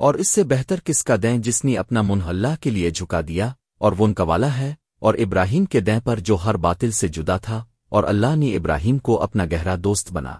اور اس سے بہتر کس کا دیں جس نے اپنا منہ اللہ کے لیے جھکا دیا اور وہ ان کا والا ہے، اور ابراہیم کے دیں پر جو ہر باطل سے جدا تھا، اور اللہ نے ابراہیم کو اپنا گہرا دوست بنا۔